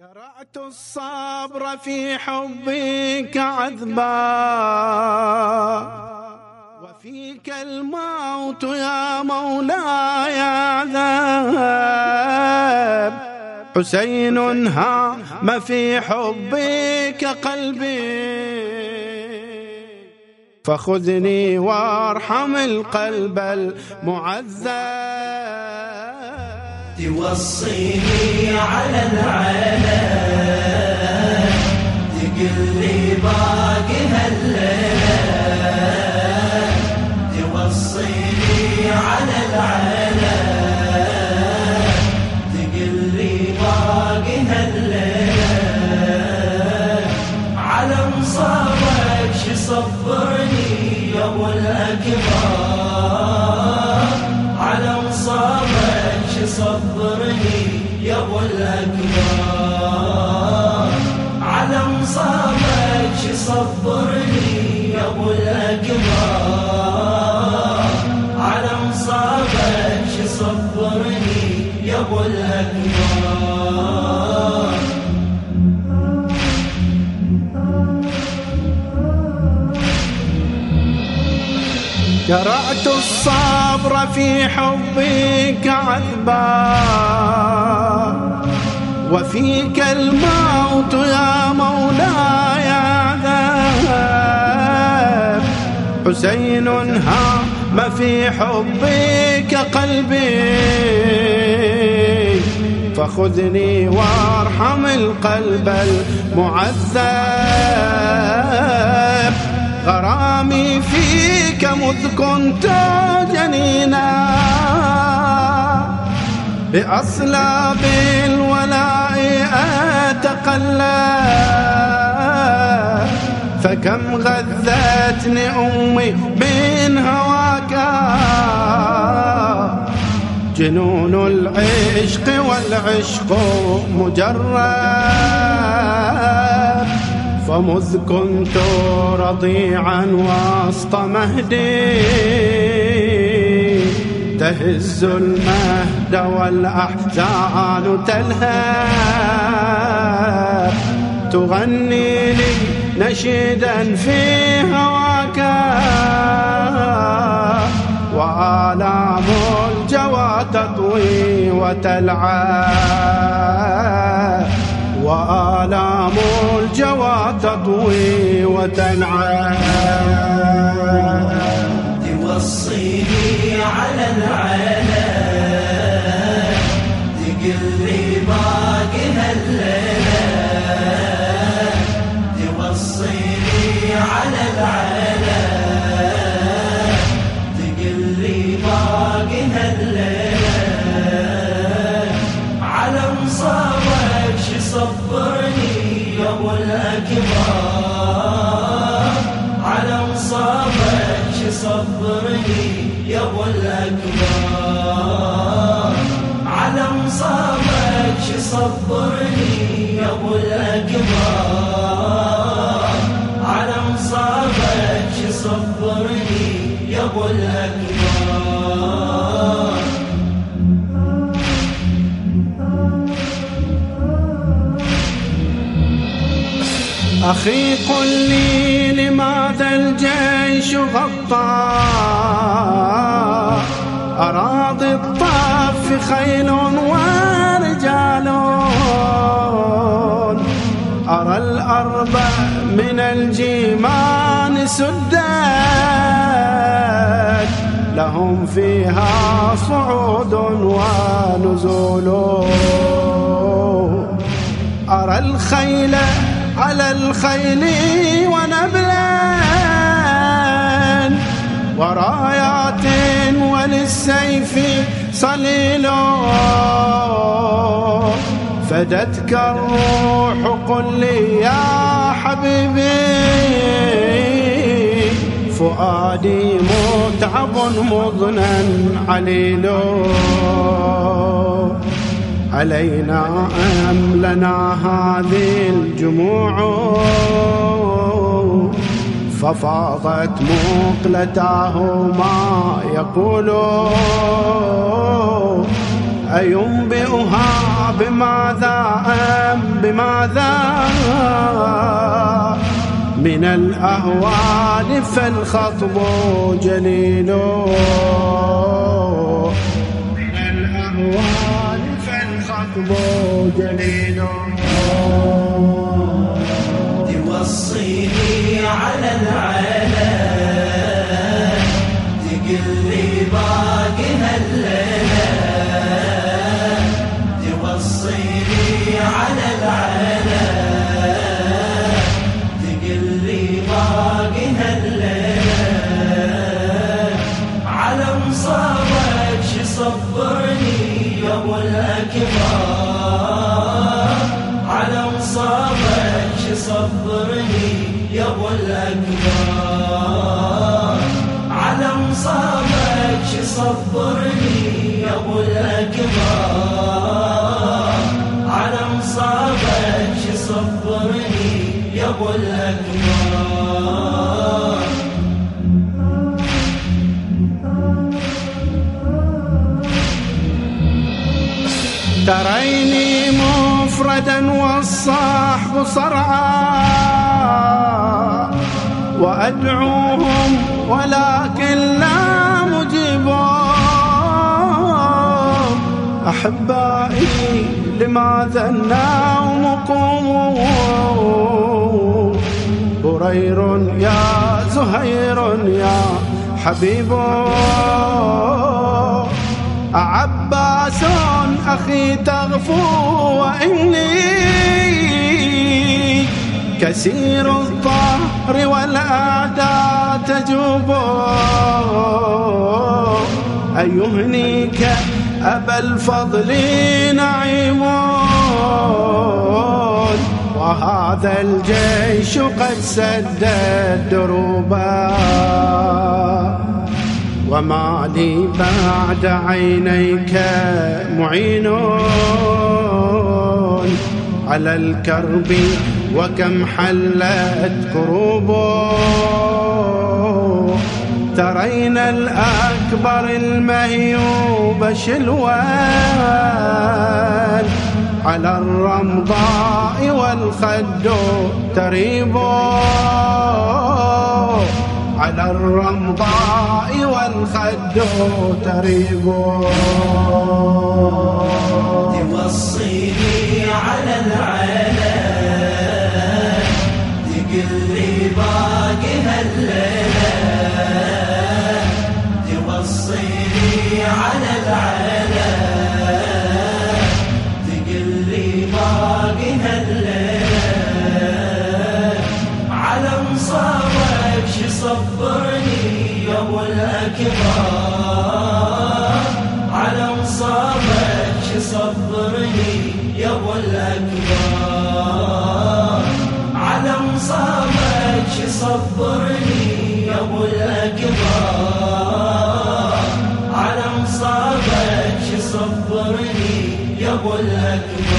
شرعت الصبر في حبك عذبا. وفيك الموت يا مولاي عذاب. حسين هام في حبك قلبي. فخذني وارحم القلب المعذب. توصيني على العالم. تقل لي باقي هالليلة توصيني على العالم. صبرني يا أبو الأكبر. على مصابك صبرني يا أبو الأكبر. شرعت الصبر في حبك عذبا. وفيك الموت يا مولاي. حسين هام في حبك قلبي. فخذني وارحم القلب المعذب. غرامي فيك مذ كنت جنينا بأصلاب الولاء أتقلى فكم غذتني أمي من هواك؟ جنون العشق والعشق مجرد فمذ كنت رضيعا وسط مهدي. تهز المهد والأحزان تلهب تغني لي نشيدا في هواك وآلام الجوى تطوي وتلعب وآلام الجوى تطوي وتنعم توصيني على العالم تقل صبرني يا أبو الأكبر. على مصابك صبرني يا أبو الأكبر. على مصابك صبرني يا أبو أخي قل لي لماذا الجيش غطى؟ أراضي الطف خيل ورجال. أرى الأرض من الجيمان سدت لهم فيها صعود ونزول. أرى الخيل على الخيل ونبلا ورايات وللسيف صليل. فدتك الروح قل لي يا حبيبي. فؤادي متعب مضنا عليل. علينا أم لنا هذه الجموع؟ ففاضت مقلتاه ما يقول. أينبئها بماذا لماذا من الأهوال فالخطب جليل. فالخطب جليل توصيني على العالم. صبرني يا ابو الأكبر. على مصابك صبرني يا ابو الأكبر. على مصابك صبرني يا ابو الأكبر. تريني مفردا والصاحب صرعا وأدعوهم ولكن لا مجيبون أحبائي لماذا النوم قوموا. برير يا زهير يا حبيب. عباس أخي تغفو وإني كثير الظهر والأعداء تجوب أيهنيك أبا الفضل نعيم؟ وهذا الجيش قد سد الدروبا وما لي بعد عينيك معين. على الكرب وكم حلت كروب. ترينا الأكبر المهيوب شلوان. على الرمضاء والخد تريب. على الرمضاء والخد تريب الاكبر على مصابك شي صبرني يا ابو الأكبر. على مصابك شي صبرني يا ابو الأكبر.